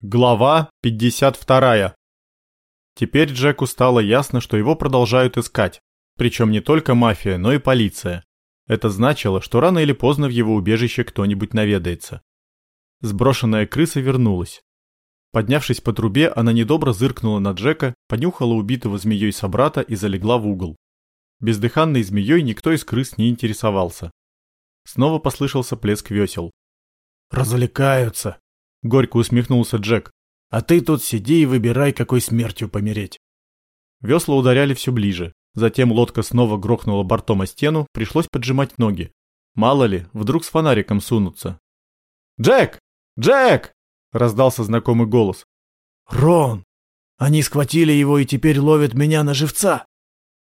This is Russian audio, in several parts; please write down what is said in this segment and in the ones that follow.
Глава 52. Теперь Джеку стало ясно, что его продолжают искать. Причем не только мафия, но и полиция. Это значило, что рано или поздно в его убежище кто-нибудь наведается. Сброшенная крыса вернулась. Поднявшись по трубе, она недобро зыркнула на Джека, понюхала убитого змеей собрата и залегла в угол. Бездыханной змеей никто из крыс не интересовался. Снова послышался плеск весел. «Развлекаются», Горько усмехнулся Джек. «А ты тут сиди и выбирай, какой смертью помереть». Весла ударяли все ближе. Затем лодка снова грохнула бортом о стену, пришлось поджимать ноги. Мало ли, вдруг с фонариком сунутся. «Джек! Джек!» – раздался знакомый голос. «Рон! Они схватили его и теперь ловят меня на живца!»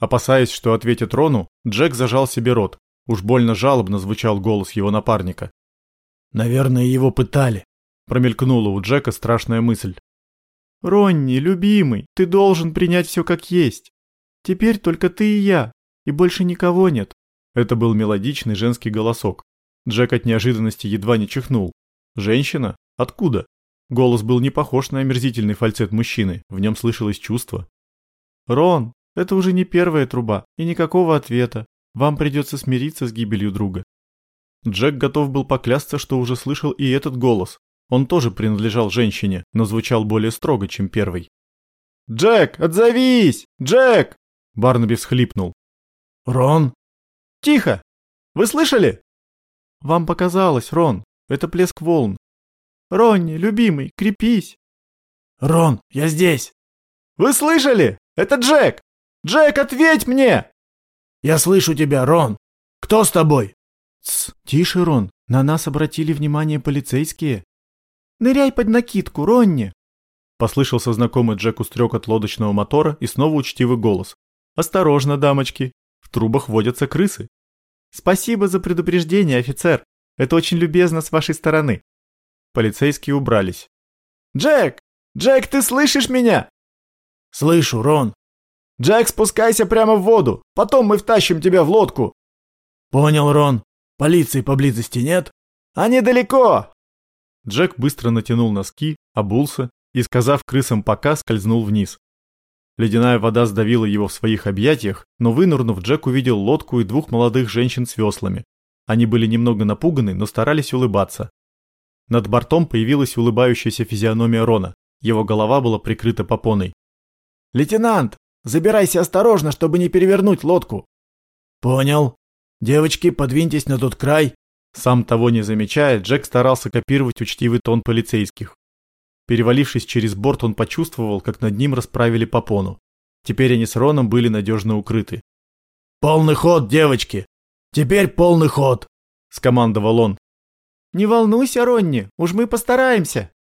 Опасаясь, что ответит Рону, Джек зажал себе рот. Уж больно жалобно звучал голос его напарника. «Наверное, его пытали», Промелькнула у Джека страшная мысль. «Ронни, любимый, ты должен принять все как есть. Теперь только ты и я, и больше никого нет». Это был мелодичный женский голосок. Джек от неожиданности едва не чихнул. «Женщина? Откуда?» Голос был не похож на омерзительный фальцет мужчины, в нем слышалось чувство. «Рон, это уже не первая труба, и никакого ответа. Вам придется смириться с гибелью друга». Джек готов был поклясться, что уже слышал и этот голос, он тоже принадлежал женщине, но звучал более строго, чем первый. «Джек, отзовись! Джек!» Барнаби всхлипнул. «Рон?» «Тихо! Вы слышали?» «Вам показалось, Рон. Это плеск волн. Ронни, любимый, крепись!» «Рон, я здесь!» «Вы слышали? Это Джек! Джек, ответь мне!» «Я слышу тебя, Рон! Кто с тобой?» «Тсс, тише, Рон, на нас обратили внимание полицейские. Ныряй под накидку, Ронни!» Послышался знакомый Джеку стрек лодочного мотора и снова учтивый голос. «Осторожно, дамочки, в трубах водятся крысы». «Спасибо за предупреждение, офицер. Это очень любезно с вашей стороны». Полицейские убрались. «Джек! Джек, ты слышишь меня?» «Слышу, Рон». «Джек, спускайся прямо в воду, потом мы втащим тебя в лодку». «Понял, Рон. Полиции поблизости нет?» «Они далеко. Джек быстро натянул носки, обулся и, сказав крысам пока, скользнул вниз. Ледяная вода сдавила его в своих объятиях, но вынырнув, Джек увидел лодку и двух молодых женщин с веслами. Они были немного напуганы, но старались улыбаться. Над бортом появилась улыбающаяся физиономия Рона. Его голова была прикрыта попоной. «Лейтенант, забирайся осторожно, чтобы не перевернуть лодку!» «Понял. Девочки, подвиньтесь на тот край сам того не замечая, Джек старался копировать учтивый тон полицейских. Перевалившись через борт, он почувствовал, как над ним расправили попону. Теперь они с Роном были надежно укрыты. «Полный ход, девочки! Теперь полный ход!» – скомандовал он. «Не волнуйся, Ронни, уж мы постараемся!»